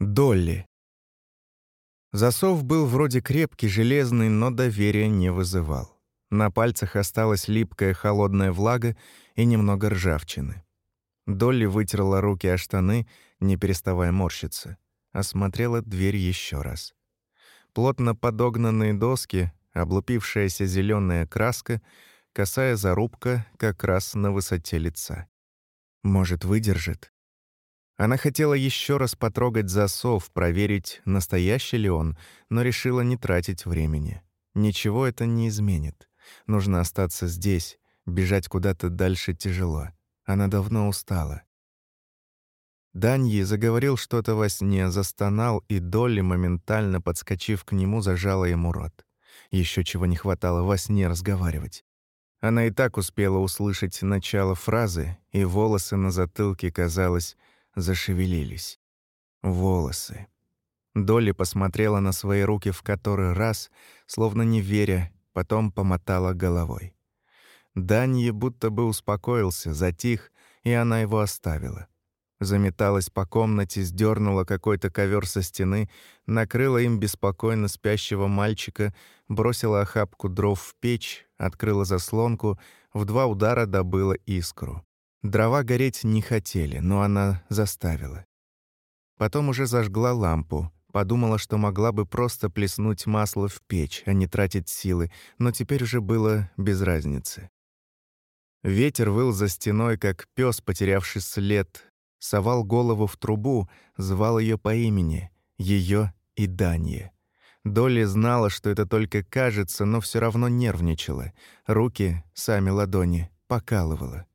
Долли. Засов был вроде крепкий, железный, но доверия не вызывал. На пальцах осталась липкая холодная влага и немного ржавчины. Долли вытерла руки о штаны, не переставая морщиться. Осмотрела дверь еще раз. Плотно подогнанные доски, облупившаяся зеленая краска, косая зарубка как раз на высоте лица. Может, выдержит? Она хотела еще раз потрогать засов, проверить, настоящий ли он, но решила не тратить времени. Ничего это не изменит. Нужно остаться здесь, бежать куда-то дальше тяжело. Она давно устала. Даньи заговорил что-то во сне, застонал, и Долли, моментально подскочив к нему, зажала ему рот. Еще чего не хватало во сне разговаривать. Она и так успела услышать начало фразы, и волосы на затылке, казалось, зашевелились. Волосы. Долли посмотрела на свои руки в который раз, словно не веря, потом помотала головой. Данье будто бы успокоился, затих, и она его оставила. Заметалась по комнате, сдернула какой-то ковер со стены, накрыла им беспокойно спящего мальчика, бросила охапку дров в печь, открыла заслонку, в два удара добыла искру. Дрова гореть не хотели, но она заставила. Потом уже зажгла лампу, подумала, что могла бы просто плеснуть масло в печь, а не тратить силы, но теперь уже было без разницы. Ветер выл за стеной, как пес, потерявший след, совал голову в трубу, звал ее по имени, ее и Данье. Долли знала, что это только кажется, но все равно нервничала. Руки, сами ладони, покалывала.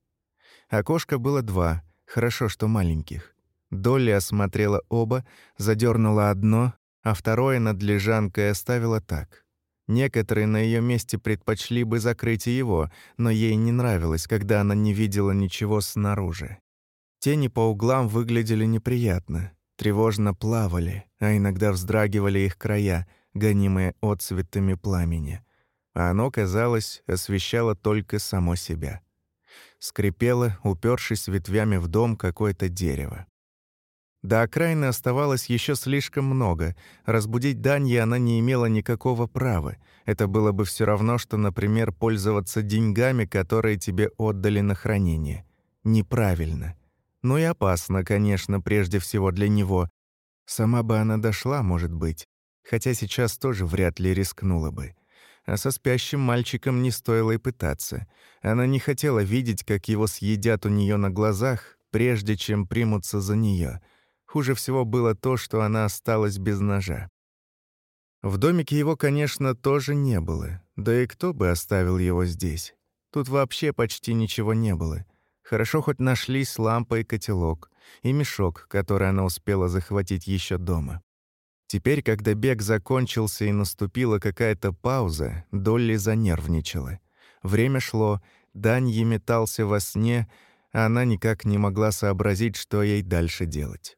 Окошка было два, хорошо, что маленьких. Долли осмотрела оба, задернула одно, а второе над лежанкой оставила так. Некоторые на ее месте предпочли бы закрыть его, но ей не нравилось, когда она не видела ничего снаружи. Тени по углам выглядели неприятно, тревожно плавали, а иногда вздрагивали их края, гонимые отцветами пламени. А оно, казалось, освещало только само себя скрипело, упершись ветвями в дом какое-то дерево. До окраины оставалось еще слишком много. Разбудить Даньи она не имела никакого права. Это было бы все равно, что, например, пользоваться деньгами, которые тебе отдали на хранение. Неправильно. Ну и опасно, конечно, прежде всего для него. Сама бы она дошла, может быть. Хотя сейчас тоже вряд ли рискнула бы а со спящим мальчиком не стоило и пытаться. Она не хотела видеть, как его съедят у нее на глазах, прежде чем примутся за нее. Хуже всего было то, что она осталась без ножа. В домике его, конечно, тоже не было. Да и кто бы оставил его здесь? Тут вообще почти ничего не было. Хорошо хоть нашлись лампа и котелок, и мешок, который она успела захватить еще дома. Теперь, когда бег закончился и наступила какая-то пауза, Долли занервничала. Время шло, Данье метался во сне, а она никак не могла сообразить, что ей дальше делать.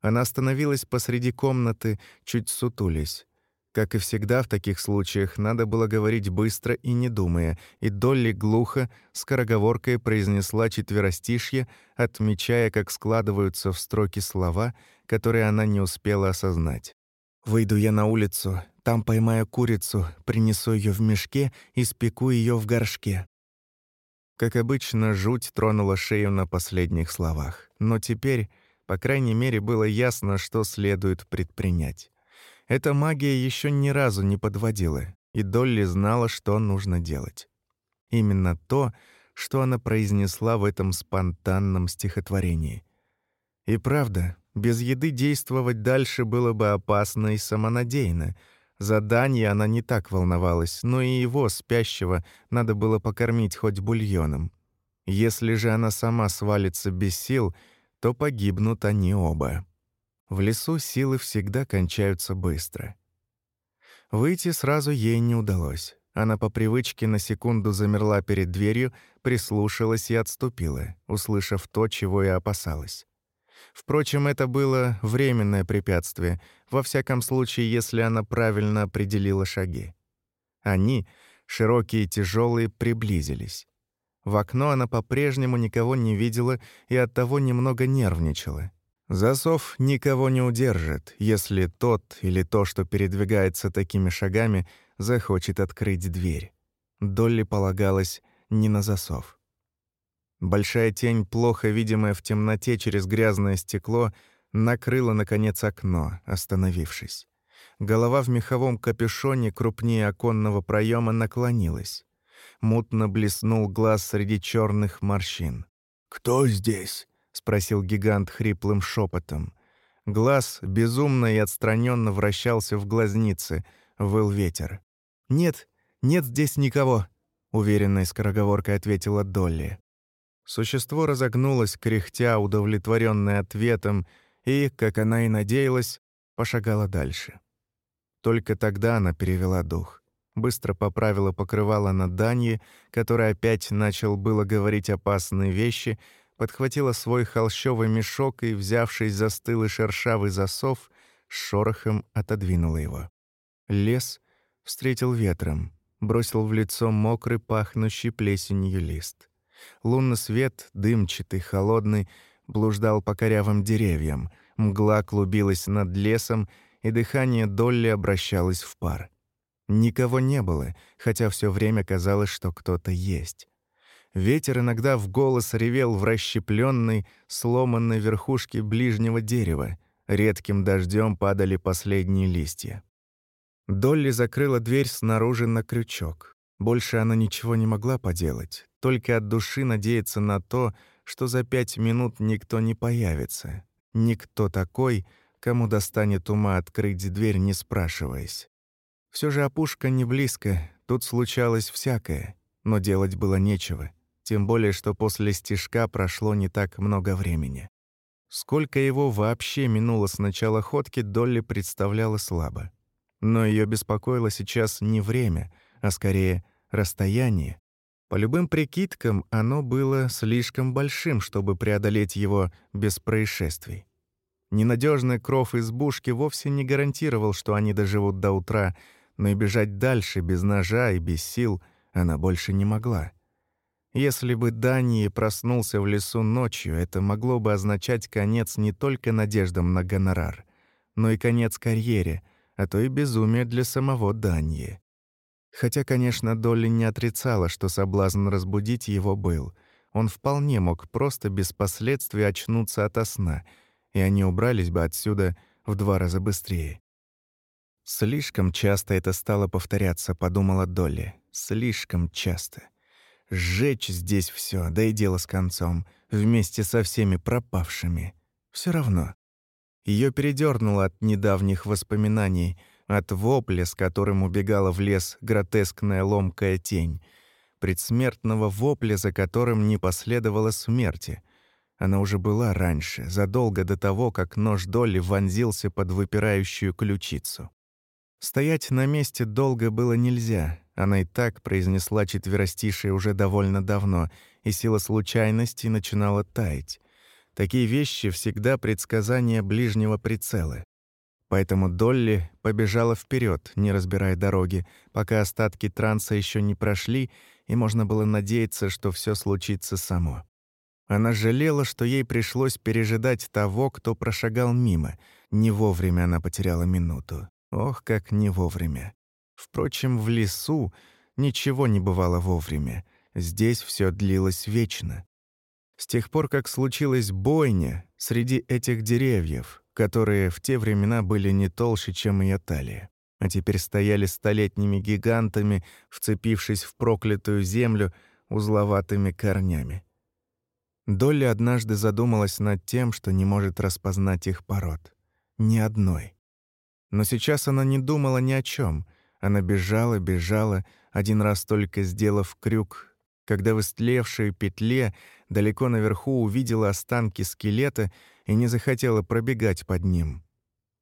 Она остановилась посреди комнаты, чуть сутулись. Как и всегда в таких случаях, надо было говорить быстро и не думая, и Долли глухо, скороговоркой произнесла четверостишье, отмечая, как складываются в строки слова, которые она не успела осознать. Выйду я на улицу, там поймаю курицу, принесу ее в мешке и спеку ее в горшке. Как обычно, жуть тронула шею на последних словах. Но теперь, по крайней мере, было ясно, что следует предпринять. Эта магия еще ни разу не подводила, и Долли знала, что нужно делать. Именно то, что она произнесла в этом спонтанном стихотворении. И правда, без еды действовать дальше было бы опасно и самонадеянно. Задание она не так волновалась, но и его, спящего, надо было покормить хоть бульоном. Если же она сама свалится без сил, то погибнут они оба. В лесу силы всегда кончаются быстро. Выйти сразу ей не удалось. Она по привычке на секунду замерла перед дверью, прислушалась и отступила, услышав то, чего и опасалась. Впрочем, это было временное препятствие, во всяком случае, если она правильно определила шаги. Они, широкие и тяжелые, приблизились. В окно она по-прежнему никого не видела и оттого немного нервничала. Засов никого не удержит, если тот или то, что передвигается такими шагами, захочет открыть дверь. Долли полагалось не на засов. Большая тень, плохо видимая в темноте через грязное стекло, накрыла, наконец, окно, остановившись. Голова в меховом капюшоне крупнее оконного проема наклонилась. Мутно блеснул глаз среди черных морщин. «Кто здесь?» — спросил гигант хриплым шепотом. Глаз безумно и отстраненно вращался в глазнице, выл ветер. «Нет, нет здесь никого», — уверенной скороговоркой ответила Долли. Существо разогнулось, кряхтя, удовлетворенное ответом, и, как она и надеялась, пошагала дальше. Только тогда она перевела дух. Быстро поправила покрывало на Данье, который опять начал было говорить опасные вещи — подхватила свой холщовый мешок и, взявшись за стылый шершавый засов, шорохом отодвинула его. Лес встретил ветром, бросил в лицо мокрый, пахнущий плесенью лист. Лунный свет, дымчатый, холодный, блуждал по корявым деревьям, мгла клубилась над лесом, и дыхание Долли обращалось в пар. Никого не было, хотя все время казалось, что кто-то есть. Ветер иногда в голос ревел в расщепленной, сломанной верхушке ближнего дерева. Редким дождем падали последние листья. Долли закрыла дверь снаружи на крючок. Больше она ничего не могла поделать, только от души надеяться на то, что за пять минут никто не появится. Никто такой, кому достанет ума открыть дверь, не спрашиваясь. Все же опушка не близко, тут случалось всякое, но делать было нечего — тем более, что после стежка прошло не так много времени. Сколько его вообще минуло с начала ходки, Долли представляла слабо. Но ее беспокоило сейчас не время, а скорее расстояние. По любым прикидкам, оно было слишком большим, чтобы преодолеть его без происшествий. Ненадежный кров избушки вовсе не гарантировал, что они доживут до утра, но и бежать дальше без ножа и без сил она больше не могла. Если бы Дании проснулся в лесу ночью, это могло бы означать конец не только надеждам на гонорар, но и конец карьере, а то и безумие для самого Дании. Хотя, конечно, Долли не отрицала, что соблазн разбудить его был. Он вполне мог просто без последствий очнуться ото сна, и они убрались бы отсюда в два раза быстрее. «Слишком часто это стало повторяться», — подумала Долли. «Слишком часто» сжечь здесь все, да и дело с концом, вместе со всеми пропавшими. Все равно. Ее передернуло от недавних воспоминаний, от вопля, с которым убегала в лес гротескная ломкая тень, предсмертного вопля, за которым не последовало смерти. Она уже была раньше, задолго до того, как нож Долли вонзился под выпирающую ключицу. Стоять на месте долго было нельзя, она и так произнесла четверостишие уже довольно давно, и сила случайности начинала таять. Такие вещи всегда предсказания ближнего прицела. Поэтому Долли побежала вперед, не разбирая дороги, пока остатки транса еще не прошли, и можно было надеяться, что все случится само. Она жалела, что ей пришлось пережидать того, кто прошагал мимо. Не вовремя она потеряла минуту. Ох, как не вовремя. Впрочем, в лесу ничего не бывало вовремя. Здесь все длилось вечно. С тех пор, как случилась бойня среди этих деревьев, которые в те времена были не толще, чем ее талия, а теперь стояли столетними гигантами, вцепившись в проклятую землю узловатыми корнями. Долли однажды задумалась над тем, что не может распознать их пород. Ни одной. Но сейчас она не думала ни о чем — она бежала, бежала, один раз только сделав крюк, когда в истлевшей петле далеко наверху увидела останки скелета и не захотела пробегать под ним.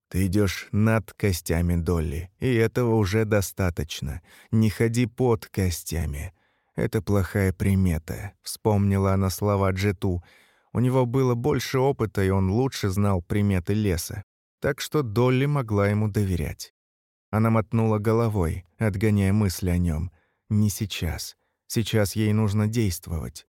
Ты идешь над костями Долли, и этого уже достаточно. Не ходи под костями. Это плохая примета, вспомнила она слова Джету. У него было больше опыта, и он лучше знал приметы леса. Так что Долли могла ему доверять. Она мотнула головой, отгоняя мысли о нем. Не сейчас. Сейчас ей нужно действовать.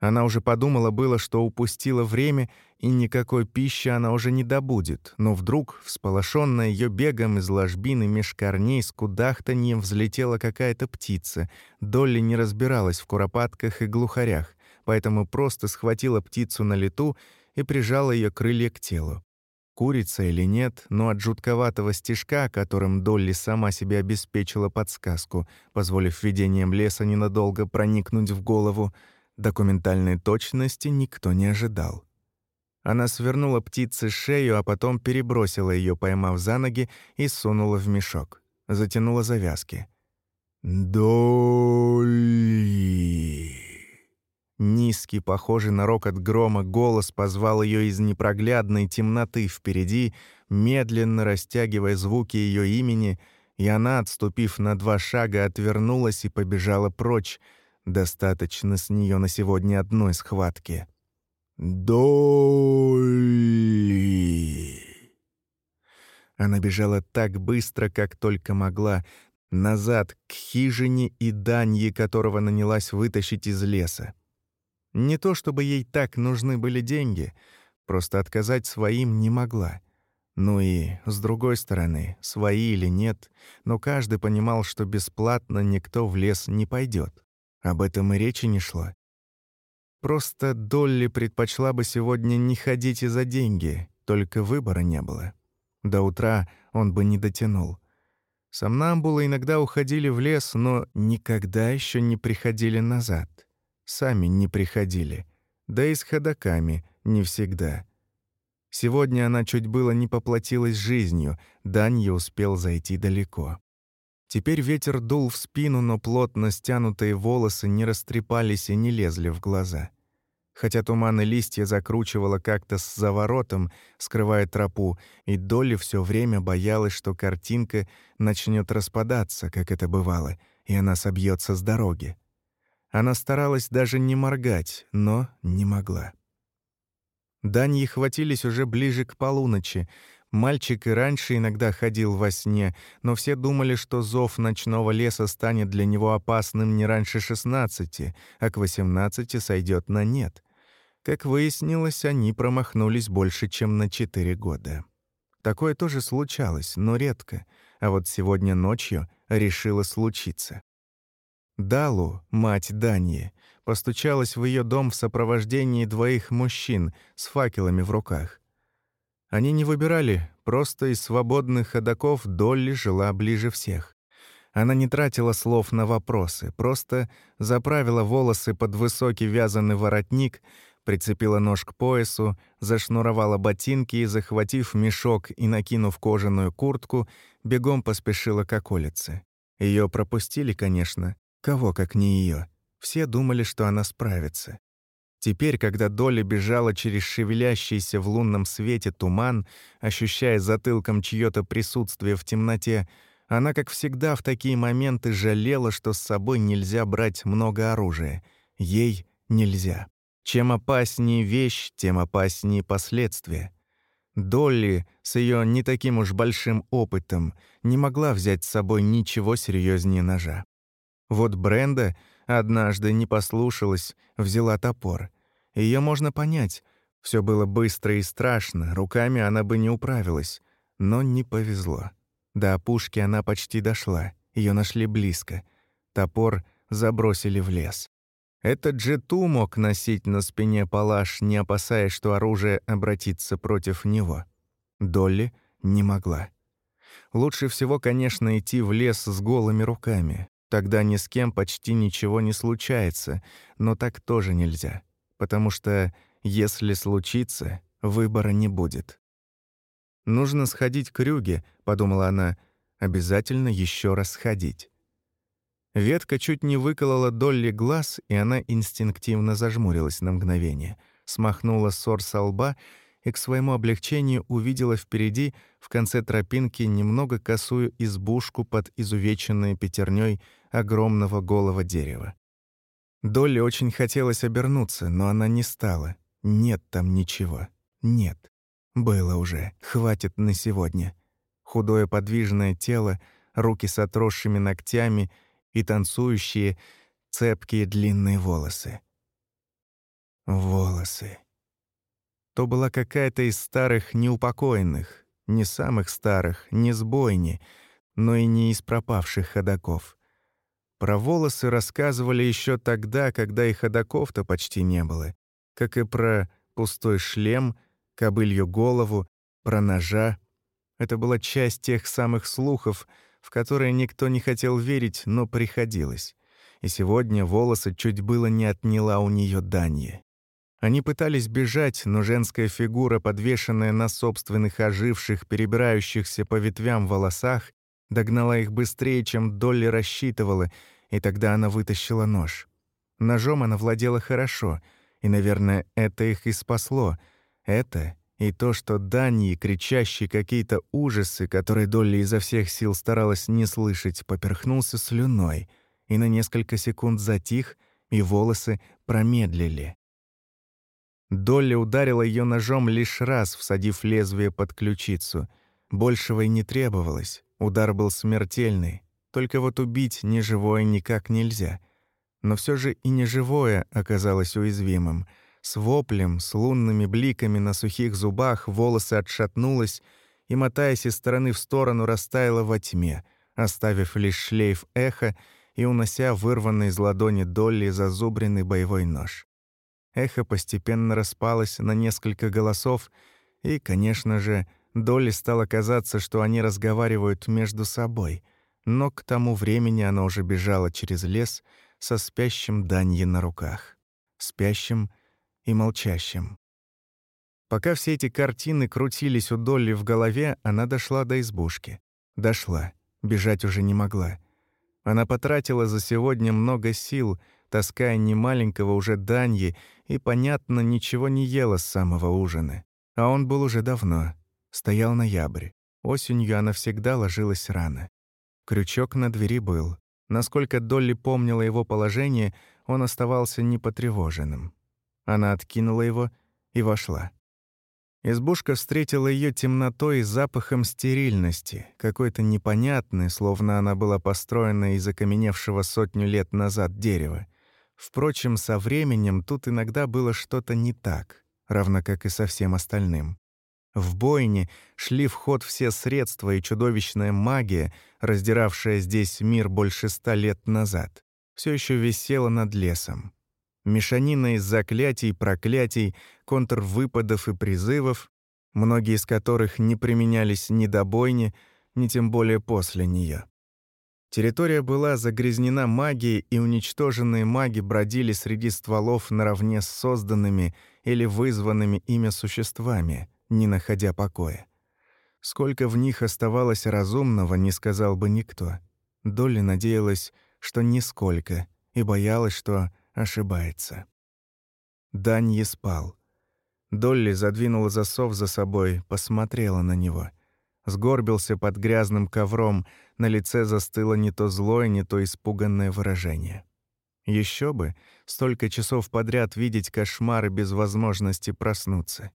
Она уже подумала было, что упустила время, и никакой пищи она уже не добудет, но вдруг, всполошенная ее бегом из ложбины меж корней с кудахтаньем взлетела какая-то птица. Долли не разбиралась в куропатках и глухарях, поэтому просто схватила птицу на лету и прижала ее крылья к телу. Курица или нет, но от жутковатого стежка, которым Долли сама себе обеспечила подсказку, позволив видением леса ненадолго проникнуть в голову, Документальной точности никто не ожидал. Она свернула птице шею, а потом перебросила ее, поймав за ноги, и сунула в мешок. Затянула завязки. «Долли!» Низкий, похожий на рокот грома, голос позвал ее из непроглядной темноты впереди, медленно растягивая звуки ее имени, и она, отступив на два шага, отвернулась и побежала прочь, Достаточно с нее на сегодня одной схватки. Долли! Она бежала так быстро, как только могла, назад к хижине и данье, которого нанялась вытащить из леса. Не то чтобы ей так нужны были деньги, просто отказать своим не могла. Ну и, с другой стороны, свои или нет, но каждый понимал, что бесплатно никто в лес не пойдет. Об этом и речи не шло. Просто Долли предпочла бы сегодня не ходить из-за деньги, только выбора не было. До утра он бы не дотянул. Сомнамбулы иногда уходили в лес, но никогда еще не приходили назад. Сами не приходили. Да и с ходоками не всегда. Сегодня она чуть было не поплатилась жизнью, Данья успел зайти далеко. Теперь ветер дул в спину, но плотно стянутые волосы не растрепались и не лезли в глаза. Хотя туман и листья закручивало как-то с заворотом, скрывая тропу, и Долли все время боялась, что картинка начнет распадаться, как это бывало, и она собьется с дороги. Она старалась даже не моргать, но не могла. Даньи хватились уже ближе к полуночи, Мальчик и раньше иногда ходил во сне, но все думали, что зов ночного леса станет для него опасным не раньше 16, а к 18 сойдет на нет. Как выяснилось, они промахнулись больше, чем на 4 года. Такое тоже случалось, но редко, а вот сегодня ночью решило случиться. Далу, мать Дании, постучалась в ее дом в сопровождении двоих мужчин с факелами в руках. Они не выбирали, просто из свободных ходоков Долли жила ближе всех. Она не тратила слов на вопросы, просто заправила волосы под высокий вязаный воротник, прицепила нож к поясу, зашнуровала ботинки и, захватив мешок и накинув кожаную куртку, бегом поспешила к околице. Ее пропустили, конечно. Кого, как не ее. Все думали, что она справится. Теперь, когда Долли бежала через шевелящийся в лунном свете туман, ощущая затылком чьё-то присутствие в темноте, она, как всегда, в такие моменты жалела, что с собой нельзя брать много оружия. Ей нельзя. Чем опаснее вещь, тем опаснее последствия. Долли с ее не таким уж большим опытом не могла взять с собой ничего серьезнее ножа. Вот Бренда Однажды не послушалась, взяла топор. Ее можно понять. Все было быстро и страшно, руками она бы не управилась. Но не повезло. До опушки она почти дошла, ее нашли близко. Топор забросили в лес. Этот Джету мог носить на спине палаш, не опасаясь, что оружие обратится против него. Долли не могла. Лучше всего, конечно, идти в лес с голыми руками. Тогда ни с кем почти ничего не случается, но так тоже нельзя, потому что, если случится, выбора не будет. «Нужно сходить к Рюге», — подумала она, — «обязательно еще раз сходить». Ветка чуть не выколола Долли глаз, и она инстинктивно зажмурилась на мгновение, смахнула ссор со лба и к своему облегчению увидела впереди, в конце тропинки, немного косую избушку под изувеченной пятерней огромного голого дерева. Долли очень хотелось обернуться, но она не стала. Нет там ничего. Нет. Было уже. Хватит на сегодня. Худое подвижное тело, руки с отросшими ногтями и танцующие, цепкие длинные волосы. волосы. То была какая-то из старых неупокоенных, не самых старых, не с бойни, но и не из пропавших ходаков. Про волосы рассказывали еще тогда, когда и ходаков-то почти не было, как и про пустой шлем, кобылью голову, про ножа. Это была часть тех самых слухов, в которые никто не хотел верить, но приходилось. И сегодня волосы чуть было не отняла у нее Данье. Они пытались бежать, но женская фигура, подвешенная на собственных оживших, перебирающихся по ветвям волосах, догнала их быстрее, чем Долли рассчитывала, и тогда она вытащила нож. Ножом она владела хорошо, и, наверное, это их и спасло. Это и то, что Дании, кричащий какие-то ужасы, которые Долли изо всех сил старалась не слышать, поперхнулся слюной и на несколько секунд затих, и волосы промедлили. Долли ударила ее ножом лишь раз, всадив лезвие под ключицу. Большего и не требовалось. Удар был смертельный. Только вот убить неживое никак нельзя. Но все же и неживое оказалось уязвимым. С воплем, с лунными бликами на сухих зубах волосы отшатнулась и, мотаясь из стороны в сторону, растаяла во тьме, оставив лишь шлейф эха и унося вырванный из ладони Долли зазубренный боевой нож. Эхо постепенно распалось на несколько голосов, и, конечно же, Долли стало казаться, что они разговаривают между собой, но к тому времени она уже бежала через лес со спящим Данье на руках. Спящим и молчащим. Пока все эти картины крутились у Долли в голове, она дошла до избушки. Дошла. Бежать уже не могла. Она потратила за сегодня много сил, таская немаленького уже Даньи, и, понятно, ничего не ела с самого ужина. А он был уже давно. Стоял ноябрь. Осенью она всегда ложилась рано. Крючок на двери был. Насколько Долли помнила его положение, он оставался непотревоженным. Она откинула его и вошла. Избушка встретила ее темнотой и запахом стерильности, какой-то непонятный, словно она была построена из окаменевшего сотню лет назад дерева. Впрочем, со временем тут иногда было что-то не так, равно как и со всем остальным. В бойне шли в ход все средства и чудовищная магия, раздиравшая здесь мир больше ста лет назад, все еще висела над лесом. Мешанина из заклятий, проклятий, контрвыпадов и призывов, многие из которых не применялись ни до бойни, ни тем более после нее. Территория была загрязнена магией, и уничтоженные маги бродили среди стволов наравне с созданными или вызванными ими существами, не находя покоя. Сколько в них оставалось разумного, не сказал бы никто. Долли надеялась, что нисколько, и боялась, что ошибается. Данье спал. Долли задвинула засов за собой, посмотрела на него. Сгорбился под грязным ковром, на лице застыло не то злое, не то испуганное выражение. Еще бы, столько часов подряд видеть кошмары без возможности проснуться.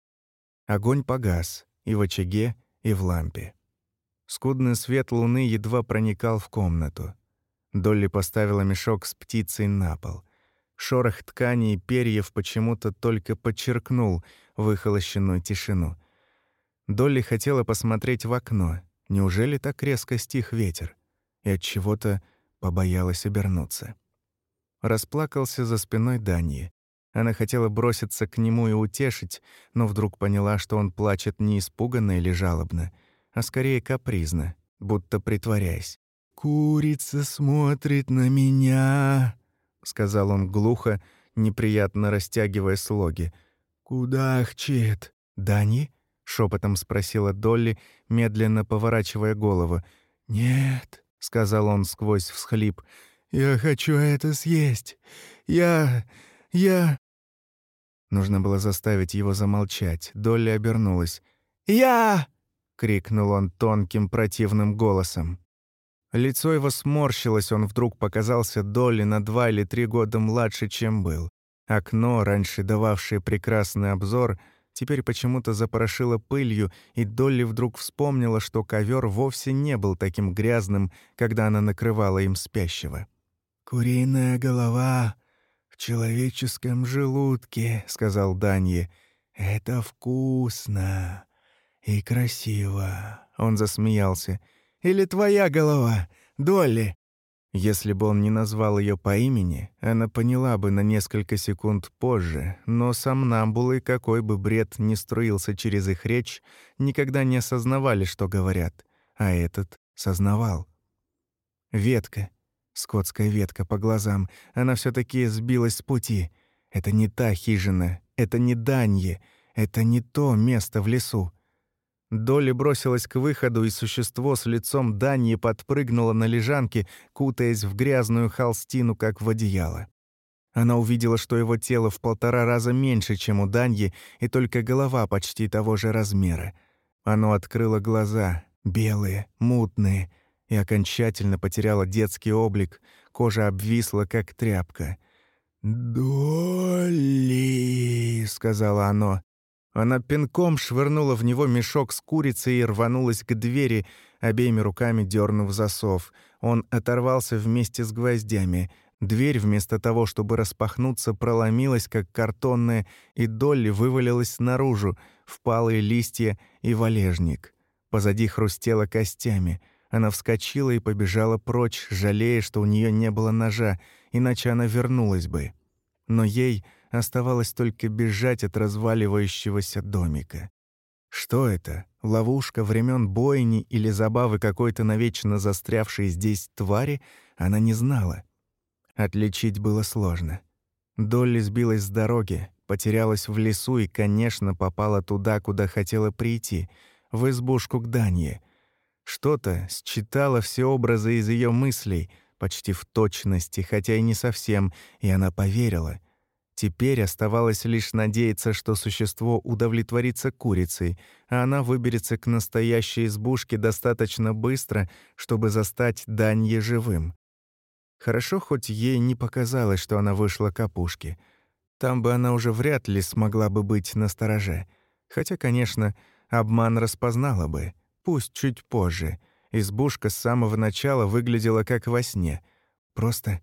Огонь погас и в очаге, и в лампе. Скудный свет луны едва проникал в комнату. Долли поставила мешок с птицей на пол. Шорох ткани и перьев почему-то только подчеркнул выхолощенную тишину. Долли хотела посмотреть в окно. Неужели так резко стих ветер? И от чего-то побоялась обернуться. Расплакался за спиной Дании. Она хотела броситься к нему и утешить, но вдруг поняла, что он плачет не испуганно или жалобно, а скорее капризно, будто притворяясь. «Курица смотрит на меня», — сказал он глухо, неприятно растягивая слоги. «Куда хчет? Дани?» — шепотом спросила Долли, медленно поворачивая голову. «Нет», — сказал он сквозь всхлип, — «я хочу это съесть. Я... я...» Нужно было заставить его замолчать. Долли обернулась. «Я!» — крикнул он тонким противным голосом. Лицо его сморщилось, он вдруг показался Долли на два или три года младше, чем был. Окно, раньше дававшее прекрасный обзор, теперь почему-то запорошило пылью, и Долли вдруг вспомнила, что ковер вовсе не был таким грязным, когда она накрывала им спящего. «Куриная голова! «В человеческом желудке», — сказал Данье. «Это вкусно и красиво», — он засмеялся. «Или твоя голова, Долли?» Если бы он не назвал ее по имени, она поняла бы на несколько секунд позже, но сомнамбулы, какой бы бред ни струился через их речь, никогда не осознавали, что говорят, а этот сознавал. Ветка, скотская ветка по глазам, она все таки сбилась с пути. Это не та хижина, это не Данье, это не то место в лесу. Долли бросилась к выходу, и существо с лицом Даньи подпрыгнуло на лежанке, кутаясь в грязную холстину, как в одеяло. Она увидела, что его тело в полтора раза меньше, чем у Даньи, и только голова почти того же размера. Оно открыло глаза, белые, мутные, и окончательно потеряло детский облик, кожа обвисла, как тряпка. «Долли!» — сказала оно. Она пинком швырнула в него мешок с курицей и рванулась к двери, обеими руками дернув засов. Он оторвался вместе с гвоздями. Дверь, вместо того, чтобы распахнуться, проломилась, как картонная, и Долли вывалилась наружу, в палые листья и валежник. Позади хрустела костями. Она вскочила и побежала прочь, жалея, что у нее не было ножа, иначе она вернулась бы. Но ей Оставалось только бежать от разваливающегося домика. Что это? Ловушка времен бойни или забавы какой-то навечно застрявшей здесь твари, она не знала. Отличить было сложно. Долли сбилась с дороги, потерялась в лесу и, конечно, попала туда, куда хотела прийти, в избушку к Данье. Что-то считало все образы из ее мыслей, почти в точности, хотя и не совсем, и она поверила. Теперь оставалось лишь надеяться, что существо удовлетворится курицей, а она выберется к настоящей избушке достаточно быстро, чтобы застать Данье живым. Хорошо, хоть ей не показалось, что она вышла к опушке. Там бы она уже вряд ли смогла бы быть настороже. Хотя, конечно, обман распознала бы, пусть чуть позже. Избушка с самого начала выглядела как во сне. Просто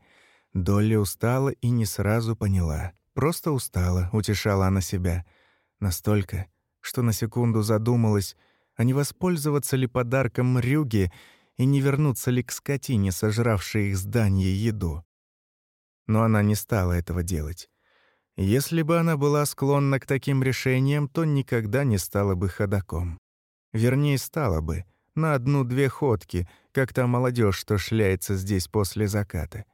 Долли устала и не сразу поняла — Просто устала, утешала она себя. Настолько, что на секунду задумалась, а не воспользоваться ли подарком Рюги и не вернуться ли к скотине, сожравшей их здание еду. Но она не стала этого делать. Если бы она была склонна к таким решениям, то никогда не стала бы ходаком. Вернее, стала бы, на одну-две ходки, как та молодежь, что шляется здесь после заката.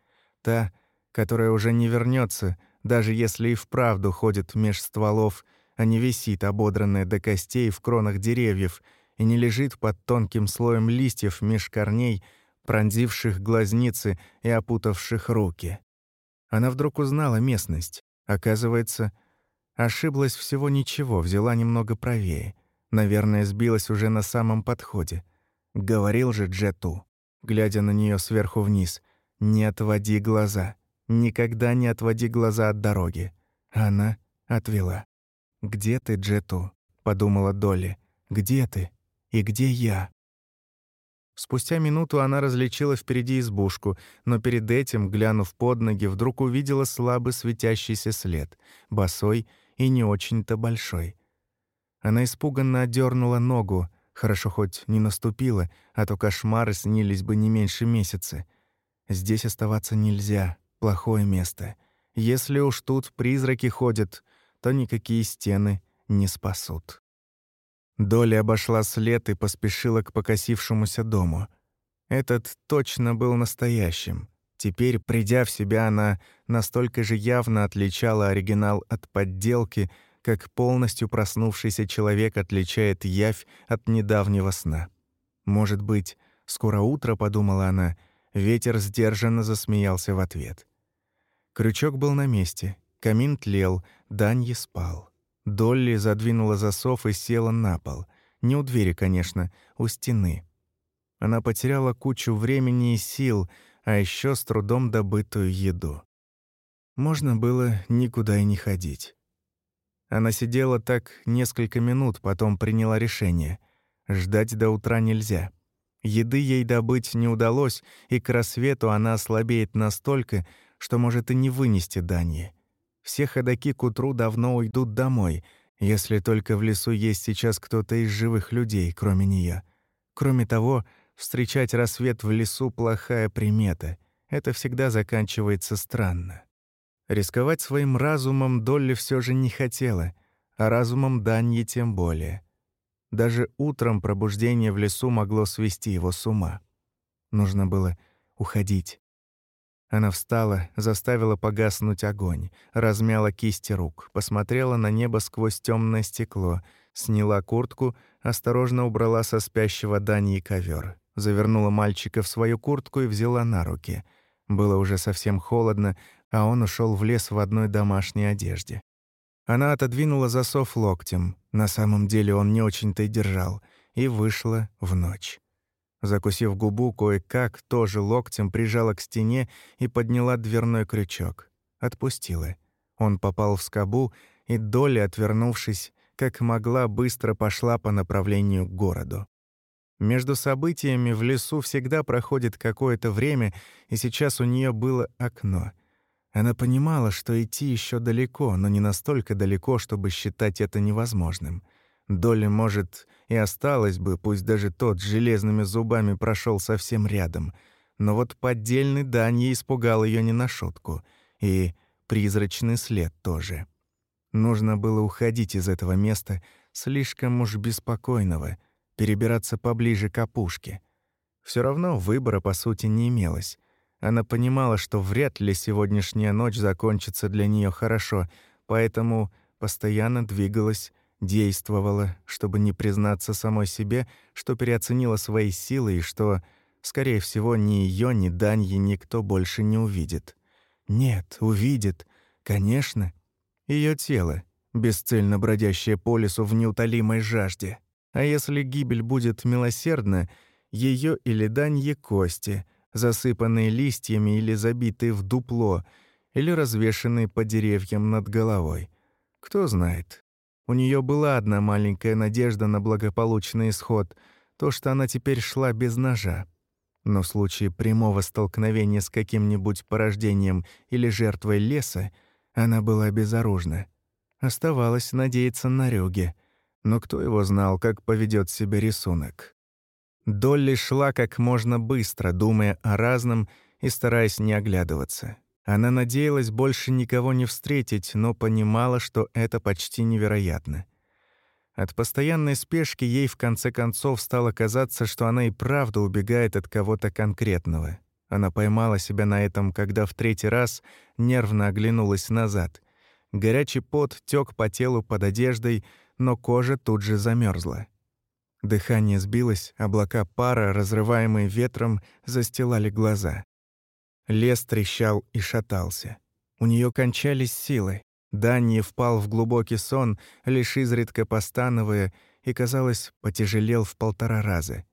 Та, которая уже не вернется, даже если и вправду ходит меж стволов, а не висит, ободранная до костей в кронах деревьев, и не лежит под тонким слоем листьев меж корней, пронзивших глазницы и опутавших руки. Она вдруг узнала местность. Оказывается, ошиблась всего ничего, взяла немного правее. Наверное, сбилась уже на самом подходе. Говорил же Джету, глядя на нее сверху вниз, «Не отводи глаза». Никогда не отводи глаза от дороги. Она отвела. «Где ты, Джету?» — подумала Долли. «Где ты? И где я?» Спустя минуту она различила впереди избушку, но перед этим, глянув под ноги, вдруг увидела слабо светящийся след, босой и не очень-то большой. Она испуганно отдернула ногу, хорошо хоть не наступила, а то кошмары снились бы не меньше месяца. Здесь оставаться нельзя, плохое место. Если уж тут призраки ходят, то никакие стены не спасут. Доля обошла след и поспешила к покосившемуся дому. Этот точно был настоящим. Теперь, придя в себя, она настолько же явно отличала оригинал от подделки, как полностью проснувшийся человек отличает явь от недавнего сна. «Может быть, скоро утро», — подумала она, Ветер сдержанно засмеялся в ответ. Крючок был на месте, камин тлел, Данье спал. Долли задвинула засов и села на пол. Не у двери, конечно, у стены. Она потеряла кучу времени и сил, а еще с трудом добытую еду. Можно было никуда и не ходить. Она сидела так несколько минут, потом приняла решение. Ждать до утра нельзя. Еды ей добыть не удалось, и к рассвету она ослабеет настолько, что может и не вынести Дании. Все ходаки к утру давно уйдут домой, если только в лесу есть сейчас кто-то из живых людей, кроме нее. Кроме того, встречать рассвет в лесу — плохая примета. Это всегда заканчивается странно. Рисковать своим разумом Долли все же не хотела, а разумом Даньи тем более. Даже утром пробуждение в лесу могло свести его с ума. Нужно было уходить. Она встала, заставила погаснуть огонь, размяла кисти рук, посмотрела на небо сквозь темное стекло, сняла куртку, осторожно убрала со спящего Дании ковер, завернула мальчика в свою куртку и взяла на руки. Было уже совсем холодно, а он ушел в лес в одной домашней одежде. Она отодвинула засов локтем, на самом деле он не очень-то и держал, и вышла в ночь. Закусив губу, кое-как тоже локтем прижала к стене и подняла дверной крючок. Отпустила. Он попал в скобу, и Доля, отвернувшись, как могла, быстро пошла по направлению к городу. Между событиями в лесу всегда проходит какое-то время, и сейчас у нее было окно — она понимала, что идти еще далеко, но не настолько далеко, чтобы считать это невозможным. Доля, может, и осталась бы, пусть даже тот с железными зубами прошел совсем рядом. Но вот поддельный Данья испугал ее не на шутку. И призрачный след тоже. Нужно было уходить из этого места, слишком уж беспокойного, перебираться поближе к опушке. Все равно выбора, по сути, не имелось. Она понимала, что вряд ли сегодняшняя ночь закончится для нее хорошо, поэтому постоянно двигалась, действовала, чтобы не признаться самой себе, что переоценила свои силы и что, скорее всего, ни ее, ни Даньи никто больше не увидит. Нет, увидит, конечно. Ее тело, бесцельно бродящее по лесу в неутолимой жажде. А если гибель будет милосердна, ее или Данье кости — засыпанные листьями или забитые в дупло, или развешанные по деревьям над головой. Кто знает. У нее была одна маленькая надежда на благополучный исход, то, что она теперь шла без ножа. Но в случае прямого столкновения с каким-нибудь порождением или жертвой леса она была безоружна. Оставалось надеяться на рюги. Но кто его знал, как поведет себя рисунок? Долли шла как можно быстро, думая о разном и стараясь не оглядываться. Она надеялась больше никого не встретить, но понимала, что это почти невероятно. От постоянной спешки ей в конце концов стало казаться, что она и правда убегает от кого-то конкретного. Она поймала себя на этом, когда в третий раз нервно оглянулась назад. Горячий пот тек по телу под одеждой, но кожа тут же замерзла. Дыхание сбилось, облака пара, разрываемые ветром, застилали глаза. Лес трещал и шатался. У нее кончались силы. Данни впал в глубокий сон, лишь изредка постановая, и, казалось, потяжелел в полтора раза.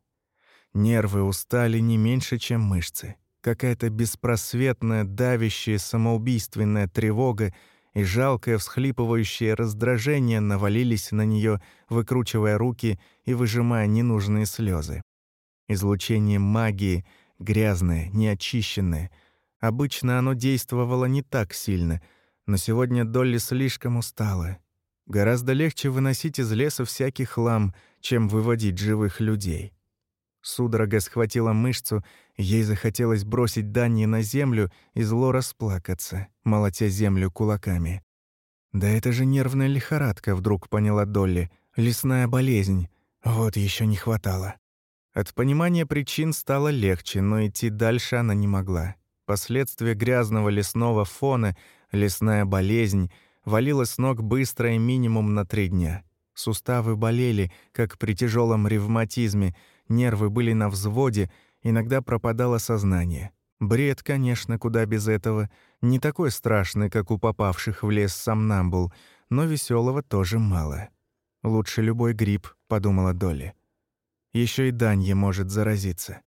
Нервы устали не меньше, чем мышцы. Какая-то беспросветная, давящая, самоубийственная тревога и жалкое всхлипывающее раздражение навалились на нее, выкручивая руки и выжимая ненужные слезы. Излучение магии, грязное, неочищенное. Обычно оно действовало не так сильно, но сегодня Долли слишком устала. Гораздо легче выносить из леса всякий хлам, чем выводить живых людей. Судорога схватила мышцу, ей захотелось бросить Данни на землю и зло расплакаться, молотя землю кулаками. «Да это же нервная лихорадка», — вдруг поняла Долли. «Лесная болезнь. Вот еще не хватало». От понимания причин стало легче, но идти дальше она не могла. Последствия грязного лесного фона, лесная болезнь, валила с ног быстро и минимум на три дня. Суставы болели, как при тяжелом ревматизме — нервы были на взводе, иногда пропадало сознание. Бред, конечно, куда без этого. Не такой страшный, как у попавших в лес сомнамбул, но веселого тоже мало. «Лучше любой грипп», — подумала Долли. Еще и Данье может заразиться.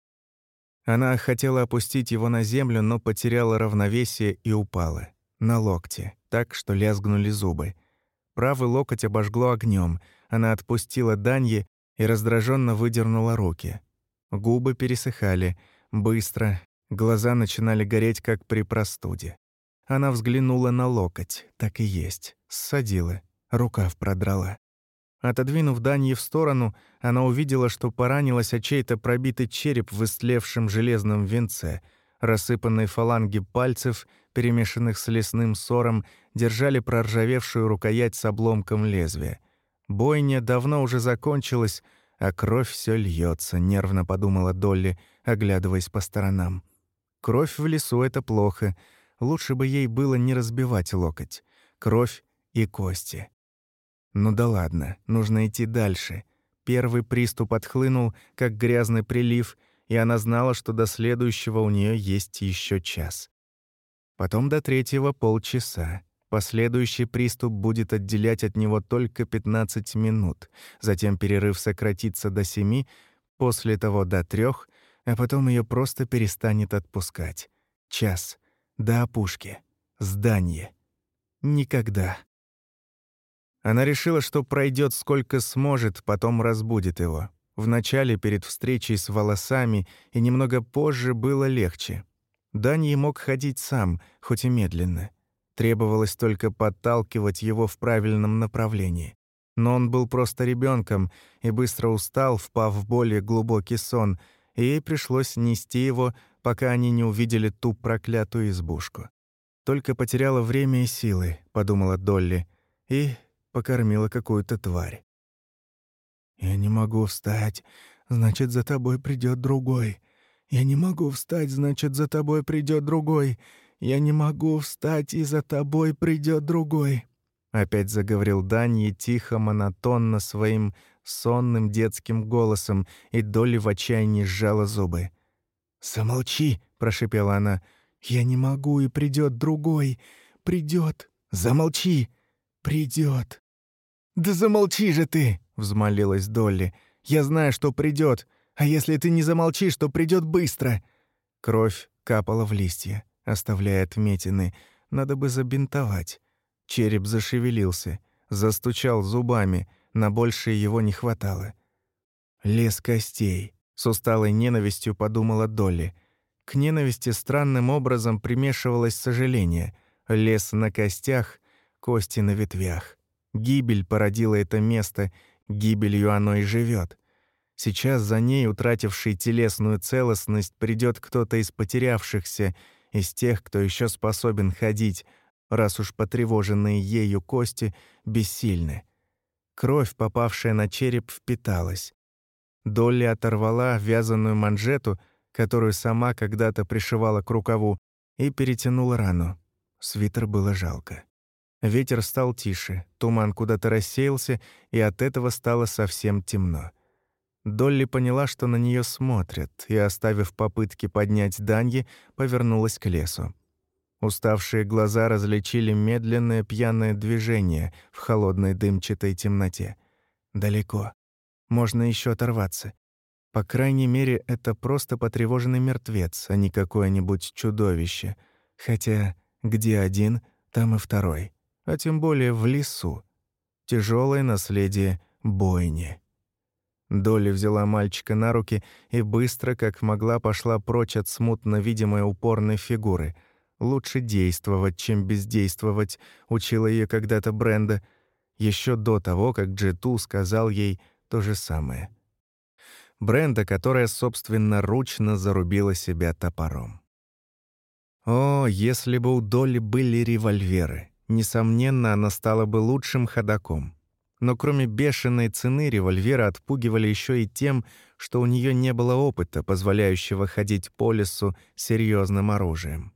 Она хотела опустить его на землю, но потеряла равновесие и упала. На локте, так, что лязгнули зубы. Правый локоть обожгло огнем. Она отпустила Данье и раздраженно выдернула руки. Губы пересыхали, быстро, глаза начинали гореть, как при простуде. Она взглянула на локоть. Так и есть. Ссадила. Рукав продрала. Отодвинув Даньи в сторону, она увидела, что поранилась о чей-то пробитый череп в истлевшем железном венце. Рассыпанные фаланги пальцев, перемешанных с лесным сором, держали проржавевшую рукоять с обломком лезвия. Бойня давно уже закончилась, а кровь все льется, нервно подумала Долли, оглядываясь по сторонам. Кровь в лесу — это плохо. Лучше бы ей было не разбивать локоть. Кровь и кости. Ну да ладно, нужно идти дальше. Первый приступ отхлынул, как грязный прилив, и она знала, что до следующего у нее есть еще час. Потом до третьего — полчаса. Последующий приступ будет отделять от него только 15 минут, затем перерыв сократится до 7, после того до 3, а потом ее просто перестанет отпускать. Час. До опушки. Здание. Никогда. Она решила, что пройдет сколько сможет, потом разбудит его. Вначале перед встречей с волосами и немного позже было легче. Данье мог ходить сам, хоть и медленно. Требовалось только подталкивать его в правильном направлении. Но он был просто ребенком и быстро устал, впав в более глубокий сон, и ей пришлось нести его, пока они не увидели ту проклятую избушку. «Только потеряла время и силы», — подумала Долли, и покормила какую-то тварь. «Я не могу встать, значит, за тобой придет другой. Я не могу встать, значит, за тобой придет другой. «Я не могу встать, и за тобой придет другой», — опять заговорил Данье тихо, монотонно, своим сонным детским голосом, и Долли в отчаянии сжала зубы. «Замолчи», — прошипела она. «Я не могу, и придет другой. Придет. Замолчи. Придет». «Да замолчи же ты!» — взмолилась Долли. «Я знаю, что придет, а если ты не замолчишь, то придет быстро». Кровь капала в листья оставляя отметины. Надо бы забинтовать. Череп зашевелился, застучал зубами, на большее его не хватало. «Лес костей», — с усталой ненавистью подумала Долли. К ненависти странным образом примешивалось сожаление. Лес на костях, кости на ветвях. Гибель породила это место, гибелью оно и живет. Сейчас за ней, утративший телесную целостность, придет кто-то из потерявшихся — из тех, кто еще способен ходить, раз уж потревоженные ею кости бессильны. Кровь, попавшая на череп, впиталась. Долли оторвала вязаную манжету, которую сама когда-то пришивала к рукаву, и перетянула рану. Свитер было жалко. Ветер стал тише, туман куда-то рассеялся, и от этого стало совсем темно. Долли поняла, что на нее смотрят, и, оставив попытки поднять Даньи, повернулась к лесу. Уставшие глаза различили медленное пьяное движение в холодной дымчатой темноте. Далеко. Можно еще оторваться. По крайней мере, это просто потревоженный мертвец, а не какое-нибудь чудовище. Хотя где один, там и второй. А тем более в лесу. Тяжелое наследие бойни. Долли взяла мальчика на руки и быстро, как могла, пошла прочь от смутно видимой упорной фигуры. «Лучше действовать, чем бездействовать», — учила ее когда-то Бренда, еще до того, как Джету сказал ей то же самое. Бренда, которая собственноручно зарубила себя топором. О, если бы у Долли были револьверы! Несомненно, она стала бы лучшим ходаком но кроме бешеной цены револьвера отпугивали еще и тем, что у нее не было опыта, позволяющего ходить по лесу серьезным оружием.